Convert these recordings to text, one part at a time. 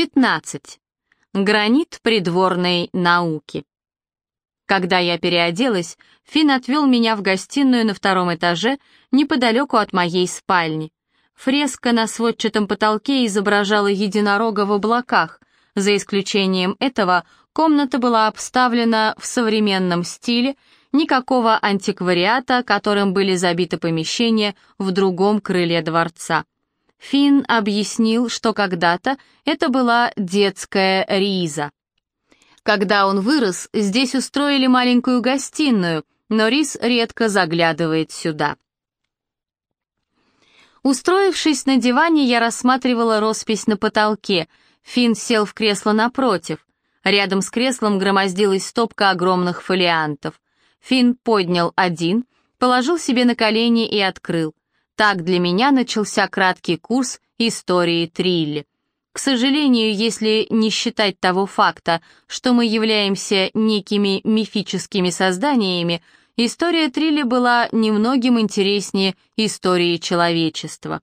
15. Гранит придворной науки. Когда я переоделась, Финн отвел меня в гостиную на втором этаже, неподалеку от моей спальни. Фреска на сводчатом потолке изображала единорога в облаках. За исключением этого, комната была обставлена в современном стиле, никакого антиквариата, которым были забиты помещения в другом крыле дворца. Финн объяснил, что когда-то это была детская риза. Когда он вырос, здесь устроили маленькую гостиную, но Рис редко заглядывает сюда. Устроившись на диване, я рассматривала роспись на потолке. Финн сел в кресло напротив. Рядом с креслом громоздилась стопка огромных фолиантов. Финн поднял один, положил себе на колени и открыл. Так для меня начался краткий курс истории Трилли. К сожалению, если не считать того факта, что мы являемся некими мифическими созданиями, история Трилли была немногим интереснее истории человечества.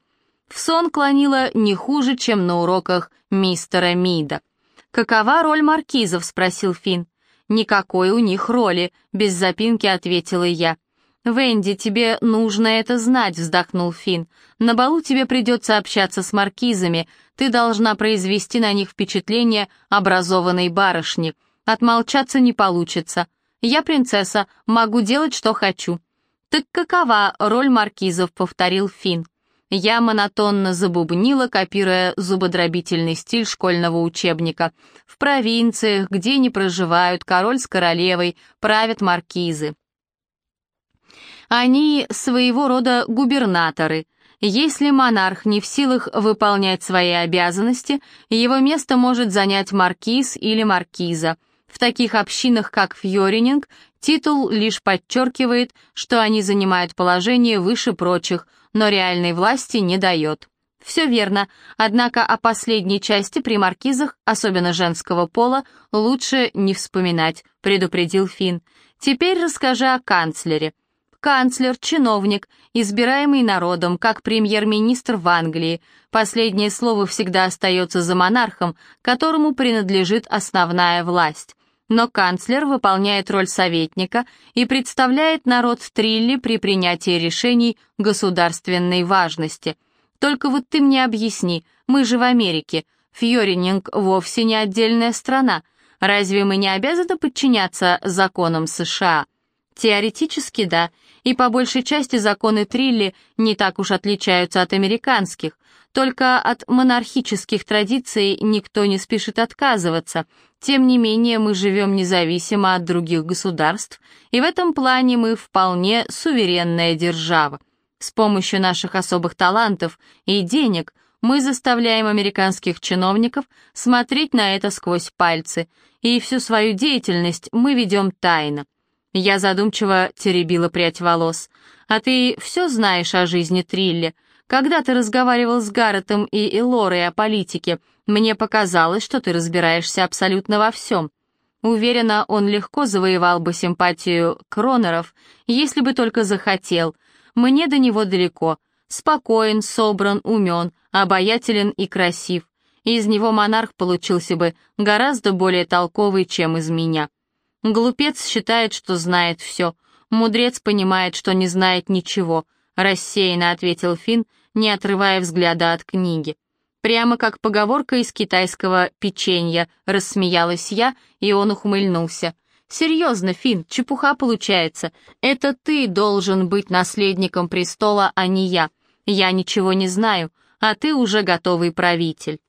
В сон клонила не хуже, чем на уроках мистера Мида. «Какова роль маркизов?» — спросил Финн. «Никакой у них роли», — без запинки ответила я. «Венди, тебе нужно это знать», — вздохнул Финн. «На балу тебе придется общаться с маркизами. Ты должна произвести на них впечатление образованной барышни. Отмолчаться не получится. Я принцесса, могу делать, что хочу». «Так какова роль маркизов?» — повторил Финн. Я монотонно забубнила, копируя зубодробительный стиль школьного учебника. В провинциях, где не проживают король с королевой, правят маркизы. Они своего рода губернаторы. Если монарх не в силах выполнять свои обязанности, его место может занять маркиз или маркиза. В таких общинах, как Фьорининг, титул лишь подчеркивает, что они занимают положение выше прочих, но реальной власти не дает. Все верно, однако о последней части при маркизах, особенно женского пола, лучше не вспоминать, предупредил Финн. Теперь расскажи о канцлере. Канцлер, чиновник, избираемый народом, как премьер-министр в Англии. Последнее слово всегда остается за монархом, которому принадлежит основная власть. Но канцлер выполняет роль советника и представляет народ Трилли при принятии решений государственной важности. Только вот ты мне объясни, мы же в Америке, Фьорининг вовсе не отдельная страна. Разве мы не обязаны подчиняться законам США? Теоретически да, и по большей части законы Трилли не так уж отличаются от американских, только от монархических традиций никто не спешит отказываться. Тем не менее, мы живем независимо от других государств, и в этом плане мы вполне суверенная держава. С помощью наших особых талантов и денег мы заставляем американских чиновников смотреть на это сквозь пальцы, и всю свою деятельность мы ведем тайно. Я задумчиво теребила прядь волос. «А ты все знаешь о жизни Трилли? Когда ты разговаривал с Гарретом и Элорой о политике, мне показалось, что ты разбираешься абсолютно во всем. Уверена, он легко завоевал бы симпатию Кронеров, если бы только захотел. Мне до него далеко. Спокоен, собран, умен, обаятелен и красив. Из него монарх получился бы гораздо более толковый, чем из меня. Глупец считает, что знает все. Мудрец понимает, что не знает ничего, рассеянно ответил Финн, не отрывая взгляда от книги. Прямо как поговорка из китайского печенья, рассмеялась я, и он ухмыльнулся. «Серьезно, Финн, чепуха получается. Это ты должен быть наследником престола, а не я. Я ничего не знаю, а ты уже готовый правитель».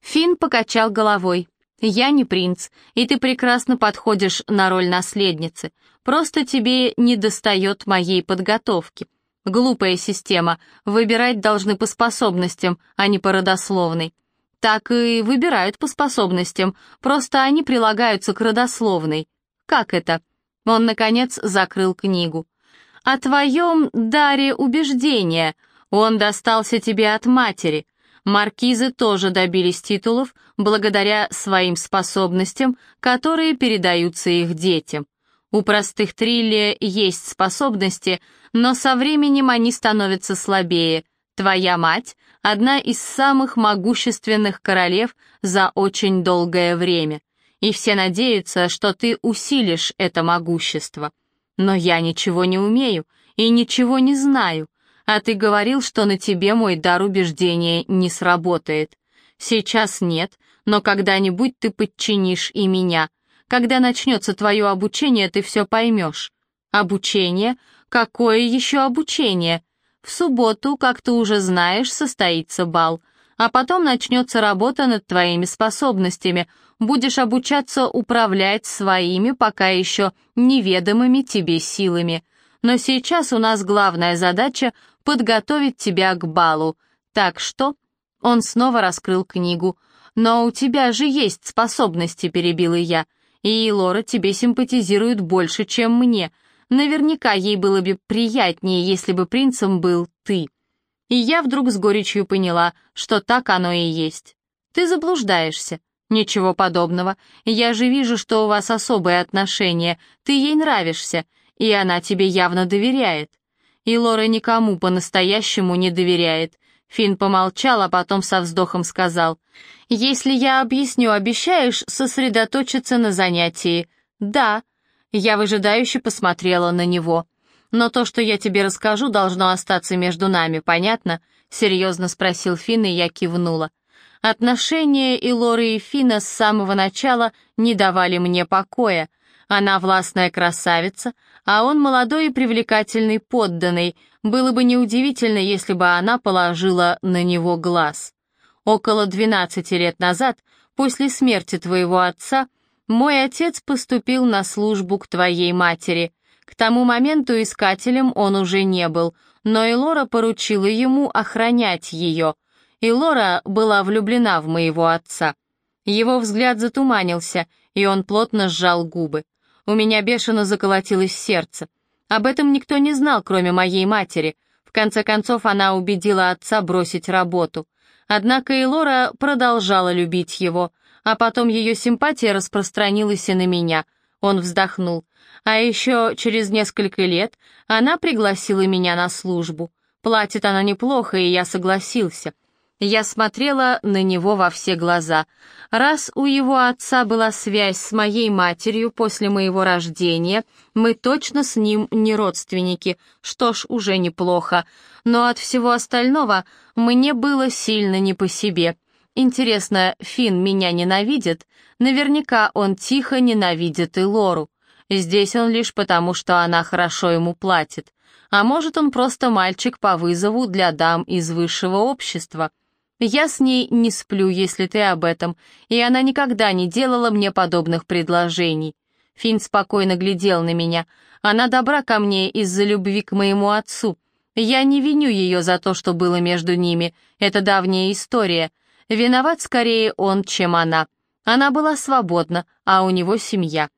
Финн покачал головой. «Я не принц, и ты прекрасно подходишь на роль наследницы. Просто тебе не достает моей подготовки. Глупая система, выбирать должны по способностям, а не по родословной. Так и выбирают по способностям, просто они прилагаются к родословной. Как это?» Он, наконец, закрыл книгу. «О твоем даре убеждения. Он достался тебе от матери. Маркизы тоже добились титулов благодаря своим способностям, которые передаются их детям. У простых триллия есть способности, но со временем они становятся слабее. Твоя мать одна из самых могущественных королев за очень долгое время. И все надеются, что ты усилишь это могущество. Но я ничего не умею и ничего не знаю, а ты говорил, что на тебе мой дар убеждения не сработает. Сейчас нет, но когда-нибудь ты подчинишь и меня. Когда начнется твое обучение, ты все поймешь. Обучение? Какое еще обучение? В субботу, как ты уже знаешь, состоится бал, а потом начнется работа над твоими способностями. Будешь обучаться управлять своими пока еще неведомыми тебе силами. Но сейчас у нас главная задача — подготовить тебя к балу. Так что...» Он снова раскрыл книгу. «Но у тебя же есть способности», — перебила я. «И Лора тебе симпатизирует больше, чем мне. Наверняка ей было бы приятнее, если бы принцем был ты. И я вдруг с горечью поняла, что так оно и есть. Ты заблуждаешься. Ничего подобного. Я же вижу, что у вас особые отношения. Ты ей нравишься, и она тебе явно доверяет. И Лора никому по-настоящему не доверяет. Финн помолчал, а потом со вздохом сказал, «Если я объясню, обещаешь сосредоточиться на занятии?» «Да», я выжидающе посмотрела на него. «Но то, что я тебе расскажу, должно остаться между нами, понятно?» — серьезно спросил Финн, и я кивнула. Отношения и Лоры и Фина с самого начала не давали мне покоя. Она властная красавица, а он молодой и привлекательный подданный. Было бы неудивительно, если бы она положила на него глаз. Около двенадцати лет назад, после смерти твоего отца, мой отец поступил на службу к твоей матери. К тому моменту искателем он уже не был, но Элора поручила ему охранять ее. Элора была влюблена в моего отца. Его взгляд затуманился, и он плотно сжал губы. У меня бешено заколотилось сердце. Об этом никто не знал, кроме моей матери. В конце концов, она убедила отца бросить работу. Однако Элора продолжала любить его а потом ее симпатия распространилась и на меня. Он вздохнул. А еще через несколько лет она пригласила меня на службу. Платит она неплохо, и я согласился. Я смотрела на него во все глаза. Раз у его отца была связь с моей матерью после моего рождения, мы точно с ним не родственники, что ж, уже неплохо. Но от всего остального мне было сильно не по себе — Интересно, Финн меня ненавидит? Наверняка он тихо ненавидит и Лору. Здесь он лишь потому, что она хорошо ему платит. А может, он просто мальчик по вызову для дам из высшего общества. Я с ней не сплю, если ты об этом, и она никогда не делала мне подобных предложений. Финн спокойно глядел на меня. Она добра ко мне из-за любви к моему отцу. Я не виню ее за то, что было между ними. Это давняя история. Виноват скорее он, чем она. Она была свободна, а у него семья.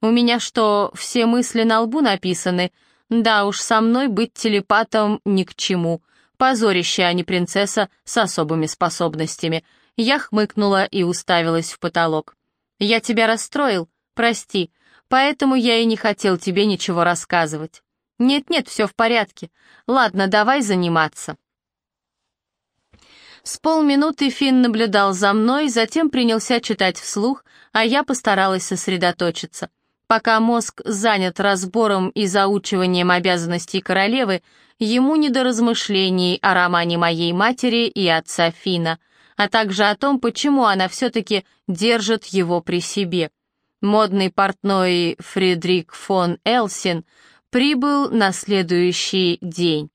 У меня что, все мысли на лбу написаны? Да уж, со мной быть телепатом ни к чему. Позорище, а не принцесса с особыми способностями. Я хмыкнула и уставилась в потолок. «Я тебя расстроил? Прости. Поэтому я и не хотел тебе ничего рассказывать». «Нет-нет, все в порядке. Ладно, давай заниматься». С полминуты Финн наблюдал за мной, затем принялся читать вслух, а я постаралась сосредоточиться. Пока мозг занят разбором и заучиванием обязанностей королевы, ему не до размышлений о романе моей матери и отца Фина, а также о том, почему она все-таки держит его при себе. Модный портной Фридрик фон Элсин прибыл на следующий день.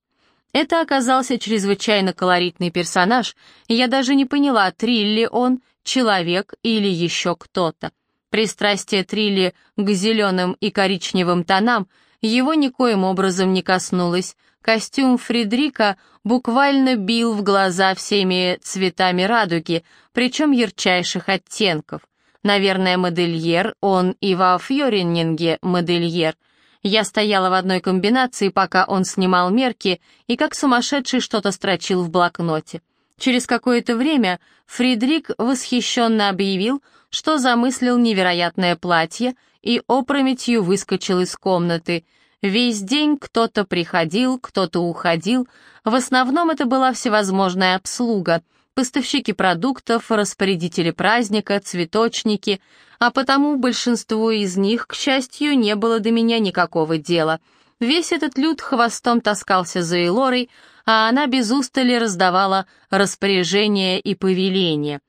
Это оказался чрезвычайно колоритный персонаж, и я даже не поняла, Трилли он, человек или еще кто-то. Пристрастие Трилли к зеленым и коричневым тонам его никоим образом не коснулось. Костюм Фредрика буквально бил в глаза всеми цветами радуги, причем ярчайших оттенков. Наверное, модельер, он и во Фьорининге модельер — я стояла в одной комбинации, пока он снимал мерки, и как сумасшедший что-то строчил в блокноте. Через какое-то время Фридрик восхищенно объявил, что замыслил невероятное платье, и опрометью выскочил из комнаты. Весь день кто-то приходил, кто-то уходил. В основном это была всевозможная обслуга. Поставщики продуктов, распорядители праздника, цветочники. А потому большинству из них, к счастью, не было до меня никакого дела. Весь этот люд хвостом таскался за Элорой, а она без устали раздавала распоряжения и повеления.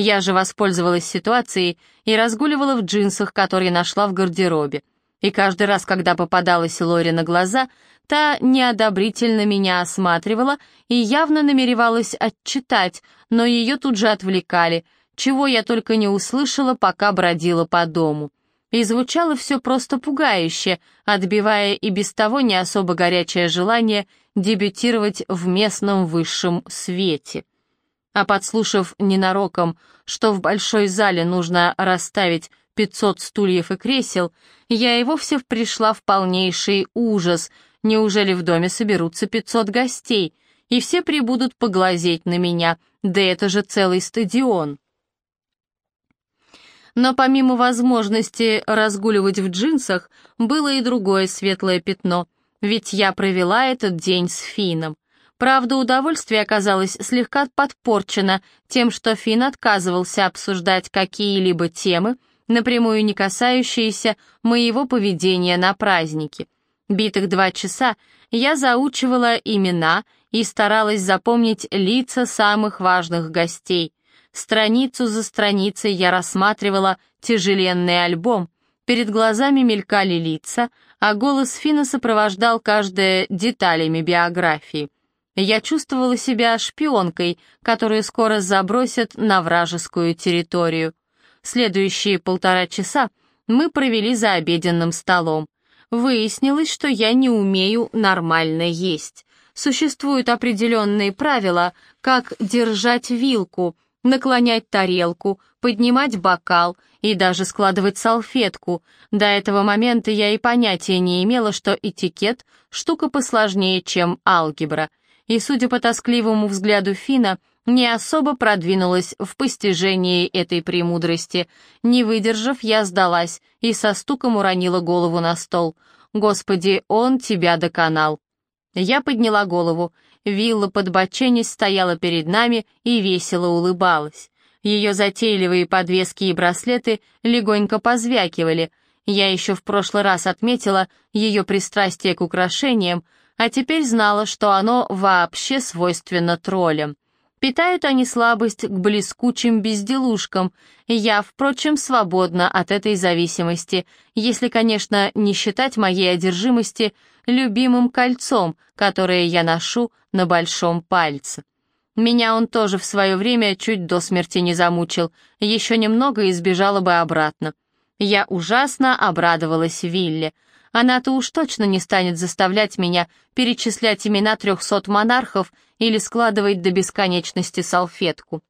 Я же воспользовалась ситуацией и разгуливала в джинсах, которые нашла в гардеробе. И каждый раз, когда попадалась Лори на глаза, та неодобрительно меня осматривала и явно намеревалась отчитать, но ее тут же отвлекали, чего я только не услышала, пока бродила по дому. И звучало все просто пугающе, отбивая и без того не особо горячее желание дебютировать в местном высшем свете. А подслушав ненароком, что в большой зале нужно расставить 500 стульев и кресел, я и вовсе пришла в полнейший ужас. Неужели в доме соберутся 500 гостей, и все прибудут поглазеть на меня? Да это же целый стадион. Но помимо возможности разгуливать в джинсах, было и другое светлое пятно, ведь я провела этот день с Фином. Правда, удовольствие оказалось слегка подпорчено тем, что Фин отказывался обсуждать какие-либо темы, напрямую не касающиеся моего поведения на празднике. Битых два часа я заучивала имена и старалась запомнить лица самых важных гостей. Страницу за страницей я рассматривала тяжеленный альбом, перед глазами мелькали лица, а голос Фина сопровождал каждое деталями биографии. Я чувствовала себя шпионкой, которую скоро забросят на вражескую территорию. Следующие полтора часа мы провели за обеденным столом. Выяснилось, что я не умею нормально есть. Существуют определенные правила, как держать вилку, наклонять тарелку, поднимать бокал и даже складывать салфетку. До этого момента я и понятия не имела, что этикет — штука посложнее, чем алгебра. И, судя по тоскливому взгляду Фина, не особо продвинулась в постижении этой премудрости. Не выдержав, я сдалась и со стуком уронила голову на стол. «Господи, он тебя доконал!» Я подняла голову. Вилла под боченись стояла перед нами и весело улыбалась. Ее затейливые подвески и браслеты легонько позвякивали. Я еще в прошлый раз отметила ее пристрастие к украшениям, а теперь знала, что оно вообще свойственно троллям. Питают они слабость к блескучим безделушкам. Я, впрочем, свободна от этой зависимости, если, конечно, не считать моей одержимости любимым кольцом, которое я ношу на большом пальце. Меня он тоже в свое время чуть до смерти не замучил, еще немного и сбежала бы обратно. Я ужасно обрадовалась Вилле — она-то уж точно не станет заставлять меня перечислять имена трехсот монархов или складывать до бесконечности салфетку.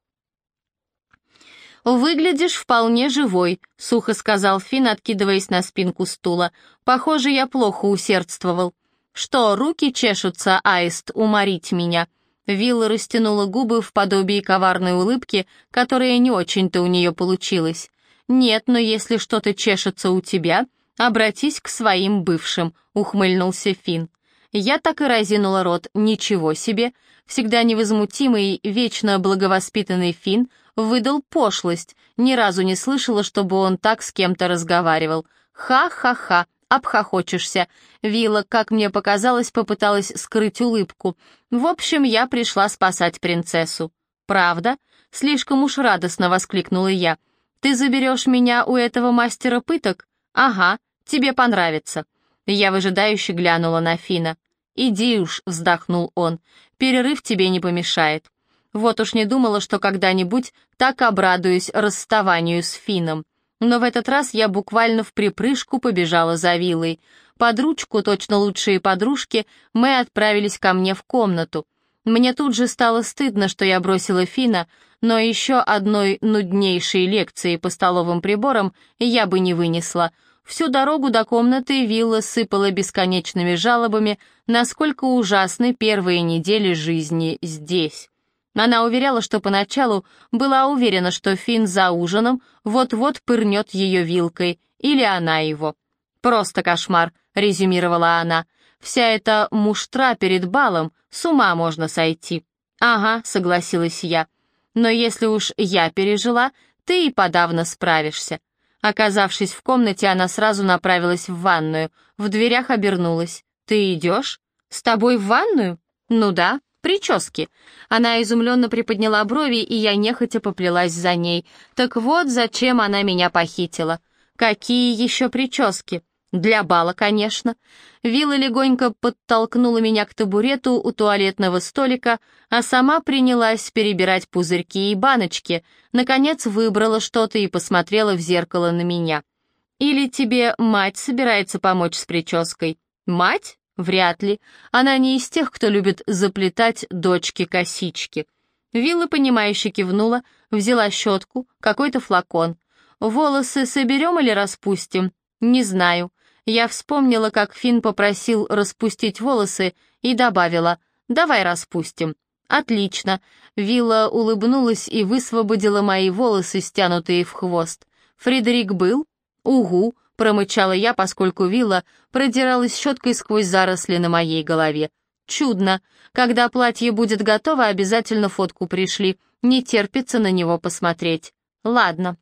«Выглядишь вполне живой», — сухо сказал Финн, откидываясь на спинку стула. «Похоже, я плохо усердствовал. Что, руки чешутся, аист, уморить меня?» Вилла растянула губы в подобии коварной улыбки, которая не очень-то у нее получилась. «Нет, но если что-то чешется у тебя, «Обратись к своим бывшим», — ухмыльнулся Финн. Я так и разинула рот, ничего себе. Всегда невозмутимый, вечно благовоспитанный Финн выдал пошлость, ни разу не слышала, чтобы он так с кем-то разговаривал. Ха-ха-ха, обхохочешься. Вилла, как мне показалось, попыталась скрыть улыбку. В общем, я пришла спасать принцессу. «Правда?» — слишком уж радостно воскликнула я. «Ты заберешь меня у этого мастера пыток?» «Ага, Тебе понравится». Я выжидающе глянула на Фина. «Иди уж», — вздохнул он, — «перерыв тебе не помешает». Вот уж не думала, что когда-нибудь так обрадуюсь расставанию с Фином. Но в этот раз я буквально в припрыжку побежала за вилой. Под ручку, точно лучшие подружки, мы отправились ко мне в комнату. Мне тут же стало стыдно, что я бросила Фина, но еще одной нуднейшей лекции по столовым приборам я бы не вынесла — Всю дорогу до комнаты вилла сыпала бесконечными жалобами, насколько ужасны первые недели жизни здесь. Она уверяла, что поначалу была уверена, что Финн за ужином вот-вот пырнет ее вилкой, или она его. «Просто кошмар», — резюмировала она. «Вся эта муштра перед балом, с ума можно сойти». «Ага», — согласилась я. «Но если уж я пережила, ты и подавно справишься». Оказавшись в комнате, она сразу направилась в ванную, в дверях обернулась. «Ты идешь? С тобой в ванную?» «Ну да, прически». Она изумленно приподняла брови, и я нехотя поплелась за ней. Так вот, зачем она меня похитила. «Какие еще прически?» «Для бала, конечно». Вилла легонько подтолкнула меня к табурету у туалетного столика, а сама принялась перебирать пузырьки и баночки, наконец выбрала что-то и посмотрела в зеркало на меня. «Или тебе мать собирается помочь с прической?» «Мать? Вряд ли. Она не из тех, кто любит заплетать дочки-косички». Вилла, понимающе кивнула, взяла щетку, какой-то флакон. «Волосы соберем или распустим?» «Не знаю. Я вспомнила, как Финн попросил распустить волосы и добавила «давай распустим». «Отлично». Вилла улыбнулась и высвободила мои волосы, стянутые в хвост. «Фредерик был?» «Угу», — промычала я, поскольку Вилла продиралась щеткой сквозь заросли на моей голове. «Чудно. Когда платье будет готово, обязательно фотку пришли. Не терпится на него посмотреть». «Ладно».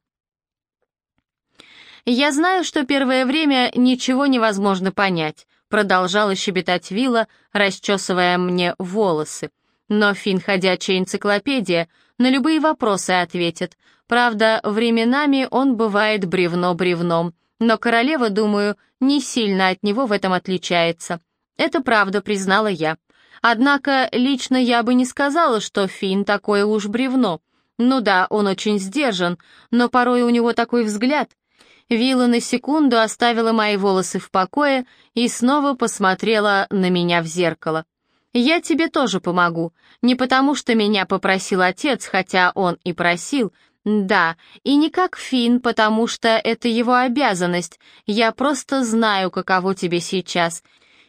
«Я знаю, что первое время ничего невозможно понять», продолжала щебетать Вилла, расчесывая мне волосы. Но Фин, ходячая энциклопедия, на любые вопросы ответит. Правда, временами он бывает бревно бревном, но королева, думаю, не сильно от него в этом отличается. Это правда, признала я. Однако лично я бы не сказала, что Фин такое уж бревно. Ну да, он очень сдержан, но порой у него такой взгляд — Вилла на секунду оставила мои волосы в покое и снова посмотрела на меня в зеркало. «Я тебе тоже помогу. Не потому, что меня попросил отец, хотя он и просил. Да, и не как Фин, потому что это его обязанность. Я просто знаю, каково тебе сейчас.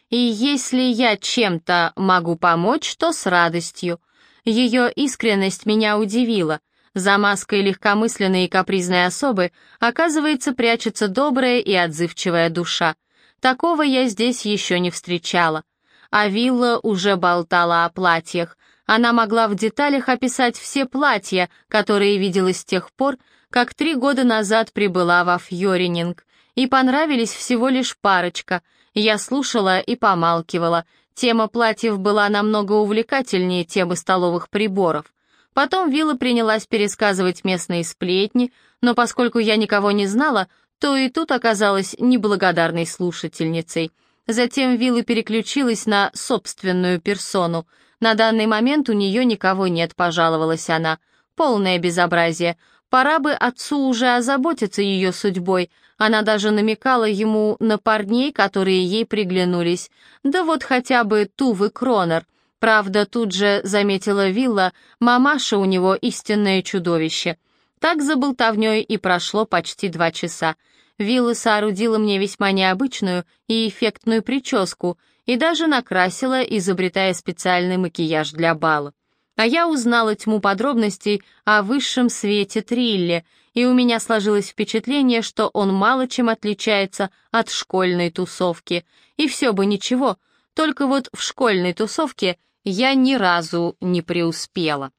И если я чем-то могу помочь, то с радостью». Ее искренность меня удивила. За маской легкомысленной и капризной особы, оказывается, прячется добрая и отзывчивая душа. Такого я здесь еще не встречала. А Вилла уже болтала о платьях. Она могла в деталях описать все платья, которые видела с тех пор, как три года назад прибыла во Фьорининг. И понравились всего лишь парочка. Я слушала и помалкивала. Тема платьев была намного увлекательнее темы столовых приборов. Потом Вилла принялась пересказывать местные сплетни, но поскольку я никого не знала, то и тут оказалась неблагодарной слушательницей. Затем Вилла переключилась на собственную персону. На данный момент у нее никого нет, пожаловалась она. Полное безобразие. Пора бы отцу уже озаботиться ее судьбой. Она даже намекала ему на парней, которые ей приглянулись. Да вот хотя бы Тувы Кронер — Правда, тут же заметила Вилла, мамаша у него истинное чудовище. Так за болтовнёй и прошло почти два часа. Вилла соорудила мне весьма необычную и эффектную прическу и даже накрасила, изобретая специальный макияж для бала. А я узнала тьму подробностей о высшем свете Трилле, и у меня сложилось впечатление, что он мало чем отличается от школьной тусовки. И все бы ничего, только вот в школьной тусовке я ни разу не преуспела.